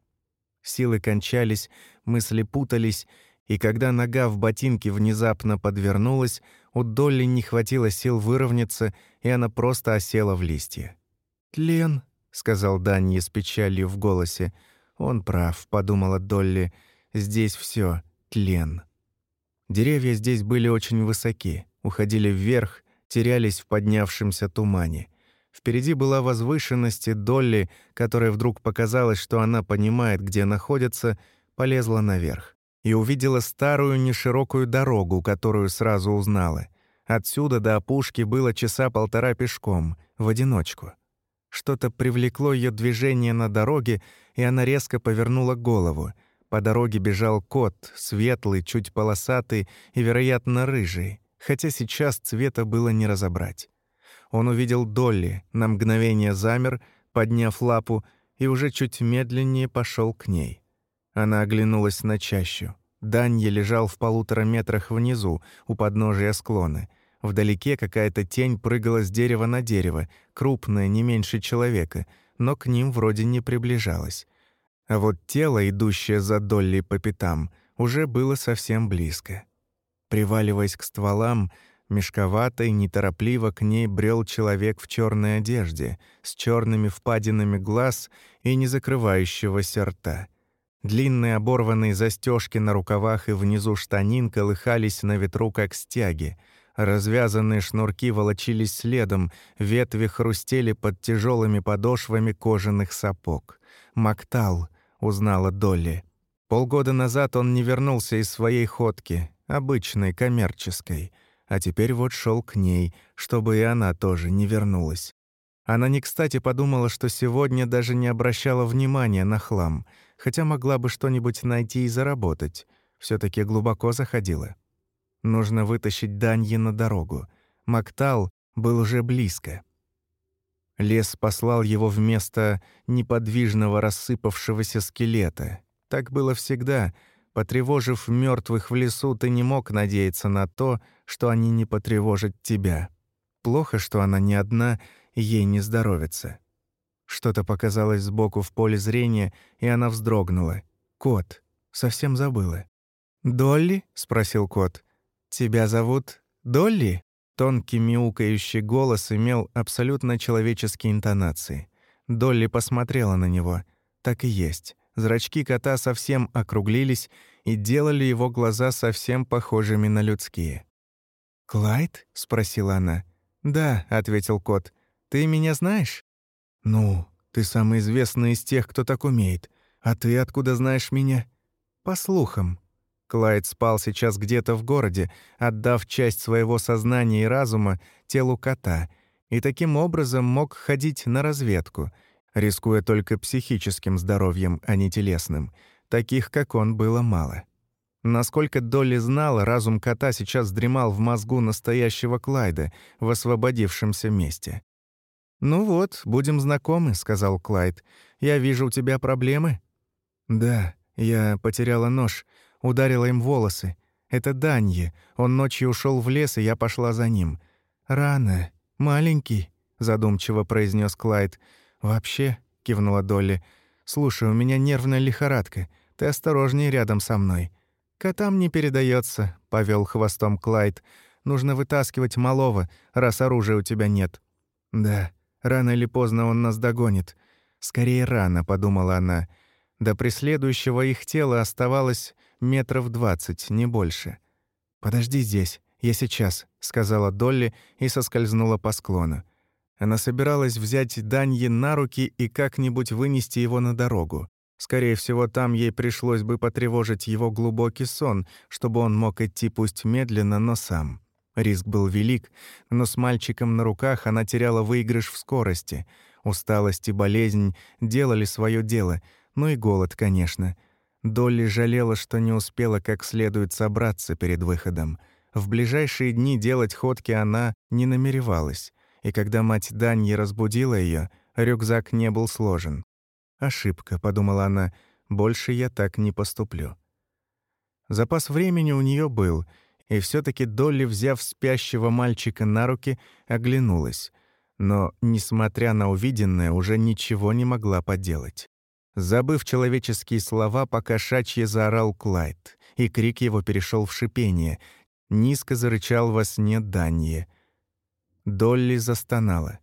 Силы кончались, мысли путались, и когда нога в ботинке внезапно подвернулась, у Долли не хватило сил выровняться, и она просто осела в листья. «Тлен», — сказал Данье с печалью в голосе. «Он прав», — подумала Долли, — «здесь все тлен». Деревья здесь были очень высоки, уходили вверх, терялись в поднявшемся тумане. Впереди была возвышенность, и Долли, которая вдруг показалось, что она понимает, где находится, полезла наверх и увидела старую неширокую дорогу, которую сразу узнала. Отсюда до опушки было часа полтора пешком, в одиночку. Что-то привлекло ее движение на дороге, и она резко повернула голову — По дороге бежал кот, светлый, чуть полосатый и, вероятно, рыжий, хотя сейчас цвета было не разобрать. Он увидел Долли, на мгновение замер, подняв лапу, и уже чуть медленнее пошел к ней. Она оглянулась на чащу. Данье лежал в полутора метрах внизу, у подножия склона. Вдалеке какая-то тень прыгала с дерева на дерево, крупная, не меньше человека, но к ним вроде не приближалась. А вот тело, идущее за Долли по пятам, уже было совсем близко. Приваливаясь к стволам, мешковато и неторопливо к ней брел человек в черной одежде, с черными впадинами глаз и не закрывающегося рта. Длинные оборванные застежки на рукавах и внизу штанин колыхались на ветру, как стяги. Развязанные шнурки волочились следом, ветви хрустели под тяжелыми подошвами кожаных сапог. «Мактал», — узнала Долли. Полгода назад он не вернулся из своей ходки, обычной, коммерческой, а теперь вот шел к ней, чтобы и она тоже не вернулась. Она не кстати подумала, что сегодня даже не обращала внимания на хлам, хотя могла бы что-нибудь найти и заработать. все таки глубоко заходила. Нужно вытащить Даньи на дорогу. Мактал был уже близко. Лес послал его вместо неподвижного рассыпавшегося скелета. Так было всегда. Потревожив мертвых в лесу, ты не мог надеяться на то, что они не потревожат тебя. Плохо, что она не одна, ей не здоровится. Что-то показалось сбоку в поле зрения, и она вздрогнула. «Кот. Совсем забыла». «Долли?» — спросил кот. «Тебя зовут Долли?» Тонкий мяукающий голос имел абсолютно человеческие интонации. Долли посмотрела на него. Так и есть. Зрачки кота совсем округлились и делали его глаза совсем похожими на людские. «Клайд?» — спросила она. «Да», — ответил кот. «Ты меня знаешь?» «Ну, ты самый известный из тех, кто так умеет. А ты откуда знаешь меня?» «По слухам», Клайд спал сейчас где-то в городе, отдав часть своего сознания и разума телу кота, и таким образом мог ходить на разведку, рискуя только психическим здоровьем, а не телесным. Таких, как он, было мало. Насколько Долли знала, разум кота сейчас дремал в мозгу настоящего Клайда в освободившемся месте. «Ну вот, будем знакомы», — сказал Клайд. «Я вижу, у тебя проблемы?» «Да, я потеряла нож», ударила им волосы. Это Данье. Он ночью ушел в лес, и я пошла за ним. «Рано. Маленький», — задумчиво произнес Клайд. «Вообще», — кивнула Долли, — «слушай, у меня нервная лихорадка. Ты осторожнее рядом со мной». «Котам не передается, повел хвостом Клайд. «Нужно вытаскивать малого, раз оружия у тебя нет». «Да, рано или поздно он нас догонит». «Скорее рано», — подумала она. До преследующего их тела оставалось метров двадцать, не больше. «Подожди здесь, я сейчас», — сказала Долли и соскользнула по склону. Она собиралась взять Даньи на руки и как-нибудь вынести его на дорогу. Скорее всего, там ей пришлось бы потревожить его глубокий сон, чтобы он мог идти пусть медленно, но сам. Риск был велик, но с мальчиком на руках она теряла выигрыш в скорости. Усталость и болезнь делали свое дело, ну и голод, конечно — Долли жалела, что не успела как следует собраться перед выходом. В ближайшие дни делать ходки она не намеревалась, и когда мать Даньи разбудила ее, рюкзак не был сложен. «Ошибка», — подумала она, — «больше я так не поступлю». Запас времени у нее был, и все таки Долли, взяв спящего мальчика на руки, оглянулась. Но, несмотря на увиденное, уже ничего не могла поделать. Забыв человеческие слова, покошачье заорал Клайд, и крик его перешел в шипение. Низко зарычал во сне Данье. Долли застонала.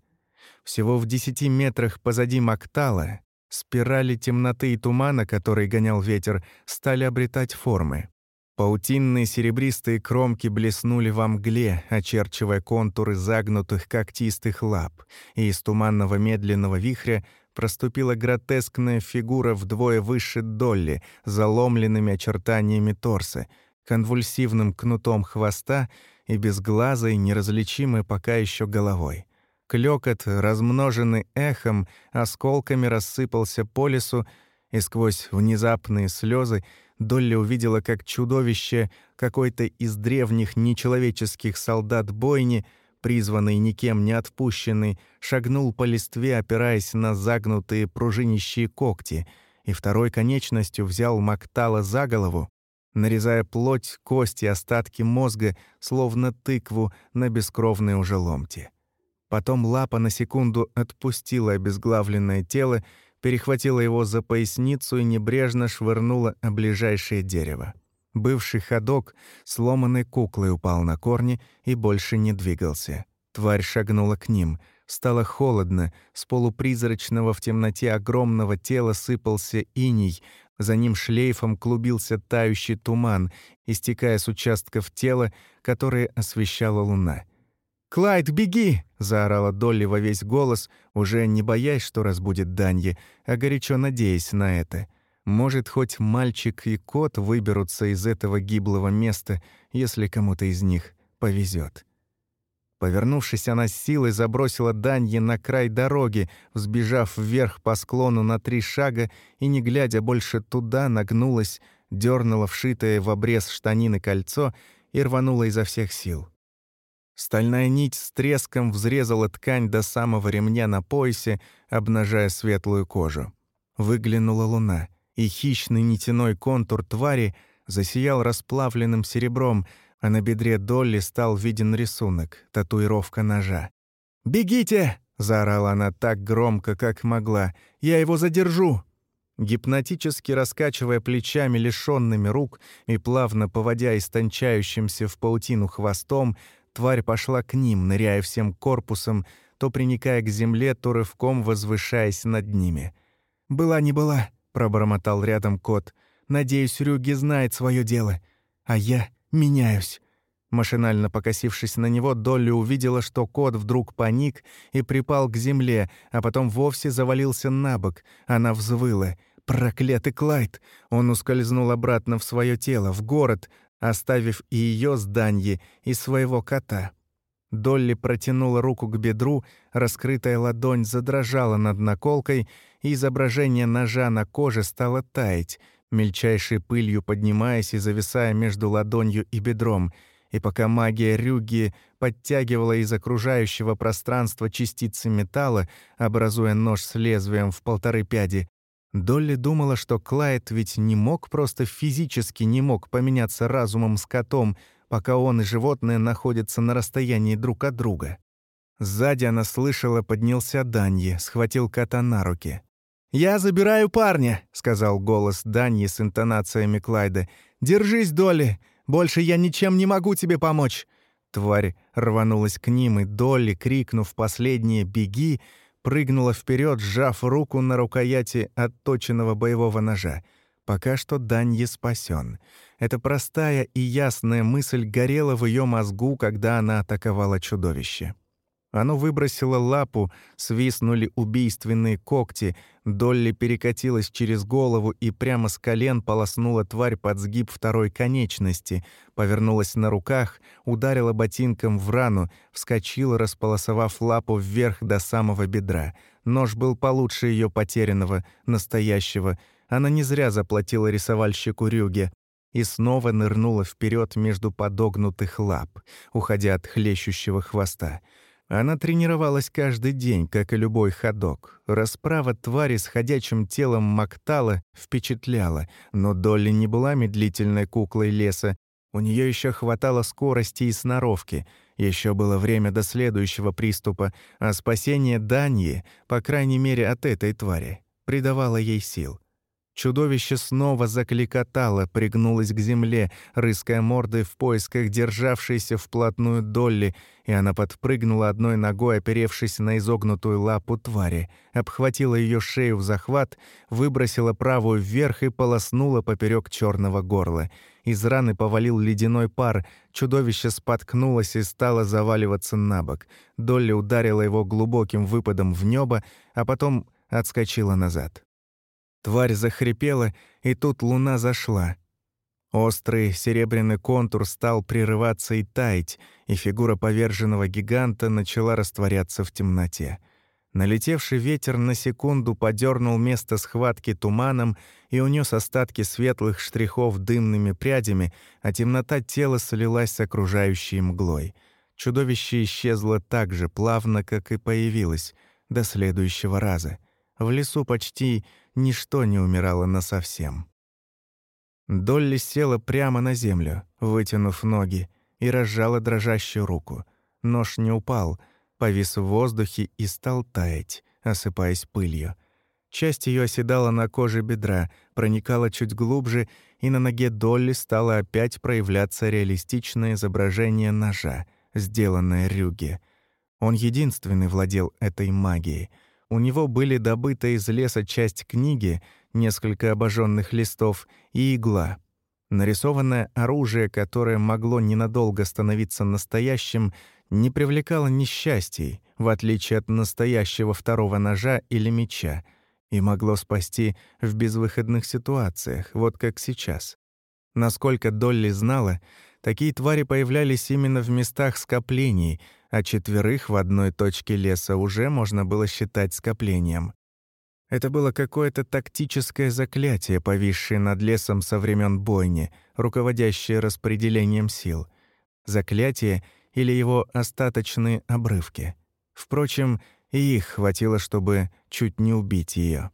Всего в десяти метрах позади Мактала спирали темноты и тумана, который гонял ветер, стали обретать формы. Паутинные серебристые кромки блеснули во мгле, очерчивая контуры загнутых когтистых лап, и из туманного медленного вихря проступила гротескная фигура вдвое выше Долли, заломленными очертаниями торса, конвульсивным кнутом хвоста и безглазой, неразличимой пока еще головой. Клёкот, размноженный эхом, осколками рассыпался по лесу, И сквозь внезапные слезы Долли увидела, как чудовище какой-то из древних нечеловеческих солдат бойни, призванный никем не отпущенный, шагнул по листве, опираясь на загнутые пружинищие когти, и второй конечностью взял Мактала за голову, нарезая плоть, кости, остатки мозга, словно тыкву на бескровной уже ломти. Потом лапа на секунду отпустила обезглавленное тело, перехватила его за поясницу и небрежно швырнула о ближайшее дерево. Бывший ходок сломанной куклой упал на корни и больше не двигался. Тварь шагнула к ним. Стало холодно, с полупризрачного в темноте огромного тела сыпался иней, за ним шлейфом клубился тающий туман, истекая с участков тела, которые освещала луна. «Клайд, беги!» — заорала Долли во весь голос, уже не боясь, что разбудит Данье, а горячо надеясь на это. Может, хоть мальчик и кот выберутся из этого гиблого места, если кому-то из них повезет. Повернувшись, она с силой забросила Данье на край дороги, взбежав вверх по склону на три шага и, не глядя больше туда, нагнулась, дернула вшитое в обрез штанины кольцо и рванула изо всех сил. Стальная нить с треском взрезала ткань до самого ремня на поясе, обнажая светлую кожу. Выглянула луна, и хищный нитяной контур твари засиял расплавленным серебром — а на бедре Долли стал виден рисунок, татуировка ножа. «Бегите!» — заорала она так громко, как могла. «Я его задержу!» Гипнотически раскачивая плечами, лишёнными рук, и плавно поводя истончающимся в паутину хвостом, тварь пошла к ним, ныряя всем корпусом, то приникая к земле, то рывком возвышаясь над ними. «Была не была», — пробормотал рядом кот. «Надеюсь, Рюги знает свое дело. А я меняюсь». Машинально покосившись на него, Долли увидела, что кот вдруг паник и припал к земле, а потом вовсе завалился на бок. Она взвыла. «Проклятый Клайд!» Он ускользнул обратно в свое тело, в город, оставив и ее с Даньи, и своего кота. Долли протянула руку к бедру, раскрытая ладонь задрожала над наколкой, и изображение ножа на коже стало таять — мельчайшей пылью поднимаясь и зависая между ладонью и бедром, и пока магия Рюги подтягивала из окружающего пространства частицы металла, образуя нож с лезвием в полторы пяди, Долли думала, что Клайд ведь не мог просто физически не мог поменяться разумом с котом, пока он и животное находятся на расстоянии друг от друга. Сзади она слышала, поднялся Данье, схватил кота на руки. «Я забираю парня», — сказал голос Даньи с интонациями Клайда. «Держись, Долли, больше я ничем не могу тебе помочь». Тварь рванулась к ним, и Долли, крикнув последнее «беги», прыгнула вперед, сжав руку на рукояти отточенного боевого ножа. Пока что Данье спасен. Эта простая и ясная мысль горела в ее мозгу, когда она атаковала чудовище. Оно выбросило лапу, свистнули убийственные когти, Долли перекатилась через голову и прямо с колен полоснула тварь под сгиб второй конечности, повернулась на руках, ударила ботинком в рану, вскочила, располосовав лапу вверх до самого бедра. Нож был получше ее потерянного, настоящего. Она не зря заплатила рисовальщику Рюге и снова нырнула вперед между подогнутых лап, уходя от хлещущего хвоста. Она тренировалась каждый день, как и любой ходок. Расправа твари с ходячим телом Мактала впечатляла, но Долли не была медлительной куклой леса. У нее еще хватало скорости и сноровки. Еще было время до следующего приступа, а спасение Даньи, по крайней мере от этой твари, придавало ей сил. Чудовище снова закликотало, пригнулось к земле, рыская мордой в поисках державшейся вплотную Долли, и она подпрыгнула одной ногой, оперевшись на изогнутую лапу твари, обхватила ее шею в захват, выбросила правую вверх и полоснула поперек черного горла. Из раны повалил ледяной пар, чудовище споткнулось и стало заваливаться на бок. Долли ударила его глубоким выпадом в небо, а потом отскочила назад. Тварь захрипела, и тут луна зашла. Острый серебряный контур стал прерываться и таять, и фигура поверженного гиганта начала растворяться в темноте. Налетевший ветер на секунду подернул место схватки туманом и унес остатки светлых штрихов дымными прядями, а темнота тела слилась с окружающей мглой. Чудовище исчезло так же плавно, как и появилось, до следующего раза. В лесу почти ничто не умирало насовсем. Долли села прямо на землю, вытянув ноги, и разжала дрожащую руку. Нож не упал — повис в воздухе и стал таять, осыпаясь пылью. Часть ее оседала на коже бедра, проникала чуть глубже, и на ноге Долли стало опять проявляться реалистичное изображение ножа, сделанное Рюге. Он единственный владел этой магией. У него были добыта из леса часть книги, несколько обожженных листов и игла. Нарисованное оружие, которое могло ненадолго становиться настоящим, не привлекало несчастий, в отличие от настоящего второго ножа или меча, и могло спасти в безвыходных ситуациях, вот как сейчас. Насколько Долли знала, такие твари появлялись именно в местах скоплений, а четверых в одной точке леса уже можно было считать скоплением. Это было какое-то тактическое заклятие, повисшее над лесом со времен бойни, руководящее распределением сил. Заклятие или его остаточные обрывки. Впрочем, и их хватило, чтобы чуть не убить ее.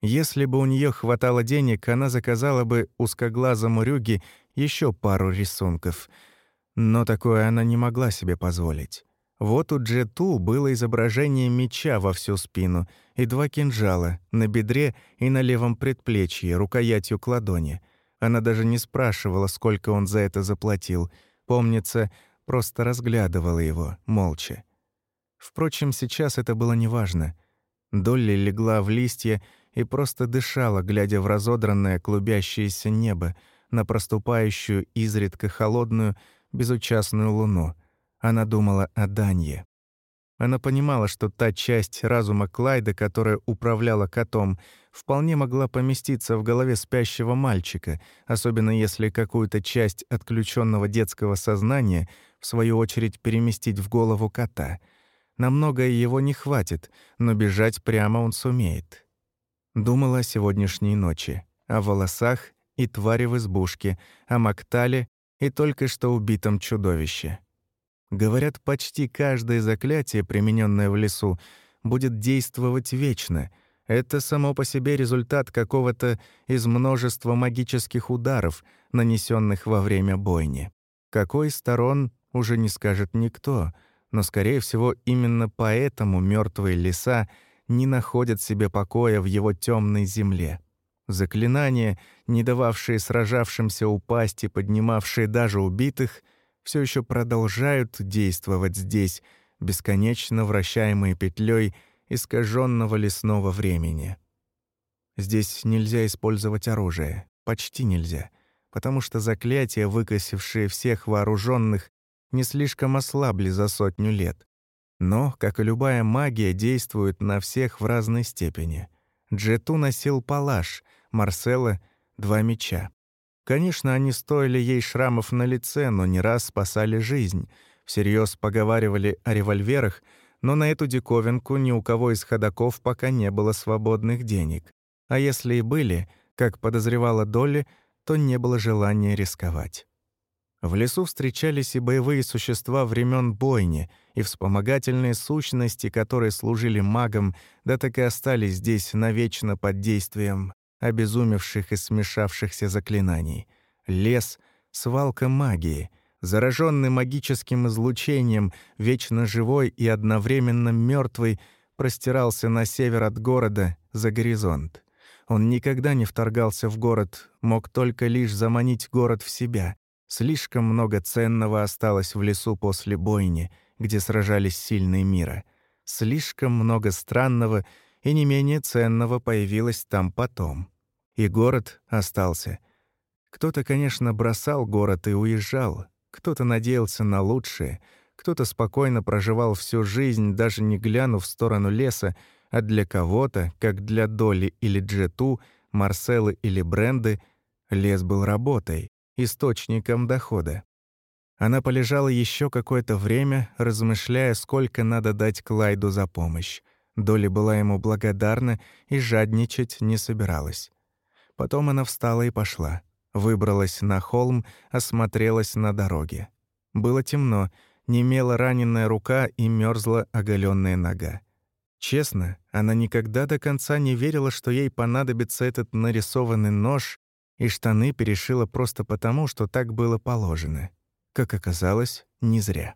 Если бы у нее хватало денег, она заказала бы узкоглазому Рюге еще пару рисунков. Но такое она не могла себе позволить. Вот у Джету было изображение меча во всю спину и два кинжала на бедре и на левом предплечье, рукоятью к ладони. Она даже не спрашивала, сколько он за это заплатил. Помнится, просто разглядывала его, молча. Впрочем, сейчас это было неважно. Долли легла в листья и просто дышала, глядя в разодранное клубящееся небо, на проступающую изредка холодную, безучастную луну. Она думала о Данье. Она понимала, что та часть разума Клайда, которая управляла котом, вполне могла поместиться в голове спящего мальчика, особенно если какую-то часть отключенного детского сознания в свою очередь переместить в голову кота. На многое его не хватит, но бежать прямо он сумеет. Думала о сегодняшней ночи, о волосах и твари в избушке, о Мактале и только что убитом чудовище. Говорят, почти каждое заклятие, примененное в лесу, будет действовать вечно. Это само по себе результат какого-то из множества магических ударов, нанесенных во время бойни. Какой сторон уже не скажет никто, но, скорее всего, именно поэтому мертвые леса не находят себе покоя в его темной земле. Заклинания, не дававшие сражавшимся упасть и поднимавшие даже убитых, все еще продолжают действовать здесь, бесконечно вращаемые петлей искаженного лесного времени. Здесь нельзя использовать оружие, почти нельзя, потому что заклятия, выкосившие всех вооруженных, не слишком ослабли за сотню лет. Но, как и любая магия, действует на всех в разной степени. Джету носил палаш, Марсела — два меча. Конечно, они стоили ей шрамов на лице, но не раз спасали жизнь. Всерьез поговаривали о револьверах, но на эту диковинку ни у кого из ходаков пока не было свободных денег. А если и были, как подозревала Долли, то не было желания рисковать. В лесу встречались и боевые существа времен бойни, и вспомогательные сущности, которые служили магам, да так и остались здесь навечно под действием обезумевших и смешавшихся заклинаний. Лес — свалка магии, зараженный магическим излучением, вечно живой и одновременно мертвый, простирался на север от города за горизонт. Он никогда не вторгался в город, мог только лишь заманить город в себя. Слишком много ценного осталось в лесу после бойни, где сражались сильные мира. Слишком много странного и не менее ценного появилось там потом и город остался. Кто-то, конечно, бросал город и уезжал, кто-то надеялся на лучшее, кто-то спокойно проживал всю жизнь, даже не глянув в сторону леса, а для кого-то, как для Доли или Джету, Марселы или Бренды, лес был работой, источником дохода. Она полежала еще какое-то время, размышляя, сколько надо дать Клайду за помощь. Долли была ему благодарна и жадничать не собиралась. Потом она встала и пошла. Выбралась на холм, осмотрелась на дороге. Было темно, немела раненая рука и мерзла оголенная нога. Честно, она никогда до конца не верила, что ей понадобится этот нарисованный нож, и штаны перешила просто потому, что так было положено. Как оказалось, не зря.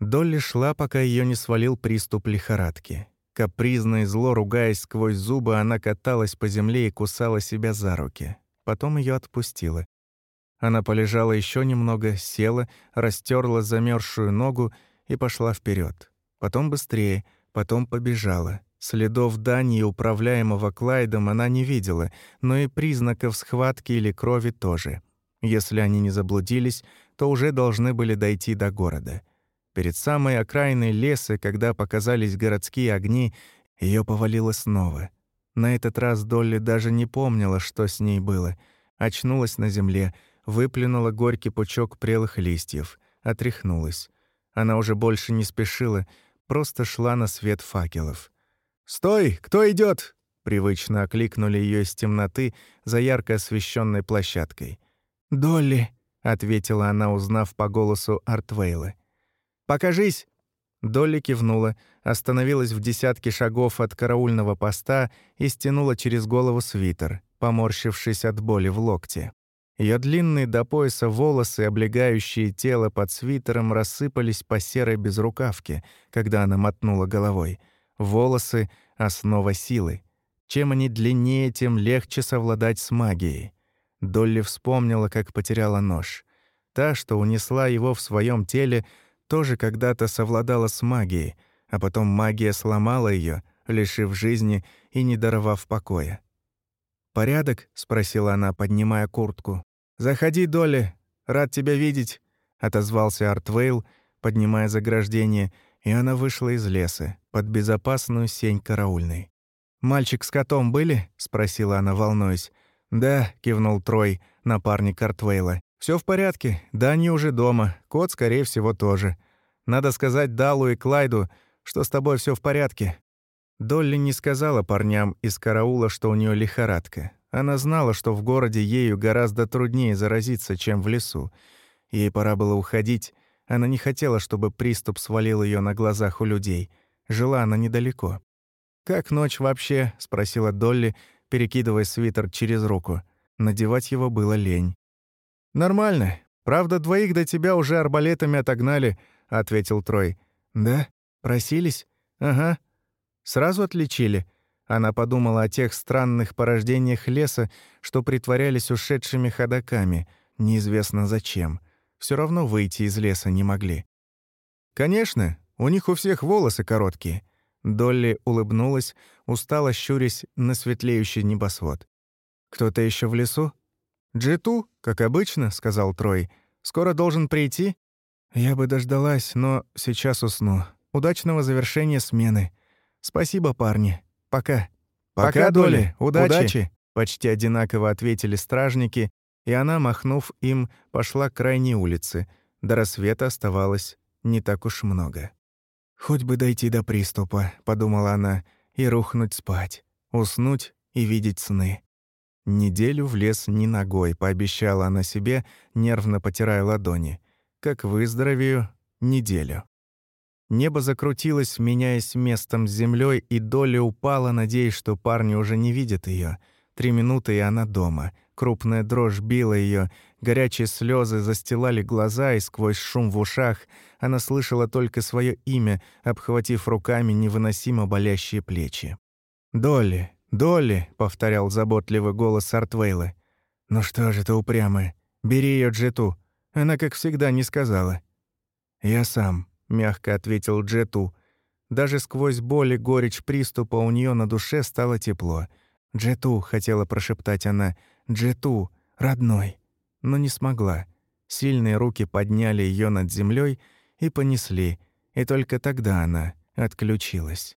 Долли шла, пока ее не свалил приступ лихорадки. Капризно и зло ругаясь сквозь зубы, она каталась по земле и кусала себя за руки. Потом ее отпустила. Она полежала еще немного, села, растерла замерзшую ногу и пошла вперед. Потом быстрее, потом побежала. Следов Дании, управляемого Клайдом, она не видела, но и признаков схватки или крови тоже. Если они не заблудились, то уже должны были дойти до города. Перед самой окраиной леса, когда показались городские огни, ее повалило снова. На этот раз Долли даже не помнила, что с ней было. Очнулась на земле, выплюнула горький пучок прелых листьев, отряхнулась. Она уже больше не спешила, просто шла на свет факелов. «Стой! Кто идет? привычно окликнули ее из темноты за ярко освещенной площадкой. «Долли», — ответила она, узнав по голосу Артвейла. «Покажись!» Долли кивнула, остановилась в десятке шагов от караульного поста и стянула через голову свитер, поморщившись от боли в локте. Ее длинные до пояса волосы, облегающие тело под свитером, рассыпались по серой безрукавке, когда она мотнула головой. Волосы — основа силы. Чем они длиннее, тем легче совладать с магией. Долли вспомнила, как потеряла нож. Та, что унесла его в своем теле, тоже когда-то совладала с магией, а потом магия сломала ее, лишив жизни и не даровав покоя. «Порядок?» — спросила она, поднимая куртку. «Заходи, Долли, рад тебя видеть», — отозвался Артвейл, поднимая заграждение, и она вышла из леса, под безопасную сень караульной. «Мальчик с котом были?» — спросила она, волнуясь. «Да», — кивнул Трой, напарник Артвейла. Все в порядке, да они уже дома, кот, скорее всего, тоже. Надо сказать Далу и Клайду, что с тобой все в порядке». Долли не сказала парням из караула, что у нее лихорадка. Она знала, что в городе ею гораздо труднее заразиться, чем в лесу. Ей пора было уходить. Она не хотела, чтобы приступ свалил ее на глазах у людей. Жила она недалеко. «Как ночь вообще?» — спросила Долли, перекидывая свитер через руку. Надевать его было лень. «Нормально. Правда, двоих до тебя уже арбалетами отогнали», — ответил Трой. «Да? Просились? Ага. Сразу отличили?» Она подумала о тех странных порождениях леса, что притворялись ушедшими ходаками, неизвестно зачем. Все равно выйти из леса не могли. «Конечно, у них у всех волосы короткие». Долли улыбнулась, устало щурясь на светлеющий небосвод. «Кто-то еще в лесу?» «Джиту, как обычно», — сказал Трой. «Скоро должен прийти?» «Я бы дождалась, но сейчас усну. Удачного завершения смены. Спасибо, парни. Пока». «Пока, Пока Доли. Удачи. Удачи!» Почти одинаково ответили стражники, и она, махнув им, пошла к крайней улице. До рассвета оставалось не так уж много. «Хоть бы дойти до приступа», — подумала она, — «и рухнуть спать, уснуть и видеть сны». Неделю в лес ни ногой, пообещала она себе, нервно потирая ладони. Как выздоровею, неделю. Небо закрутилось, меняясь местом с землей, и Доля упала, надеясь, что парни уже не видят ее. Три минуты, и она дома. Крупная дрожь била ее, горячие слезы застилали глаза, и сквозь шум в ушах она слышала только свое имя, обхватив руками невыносимо болящие плечи. «Долли, «Долли», — повторял заботливый голос Артвейла. «Ну что же ты упрямая? Бери ее Джету». Она, как всегда, не сказала. «Я сам», — мягко ответил Джету. Даже сквозь боль и горечь приступа у нее на душе стало тепло. «Джету», — хотела прошептать она, — «Джету, родной». Но не смогла. Сильные руки подняли ее над землей и понесли, и только тогда она отключилась.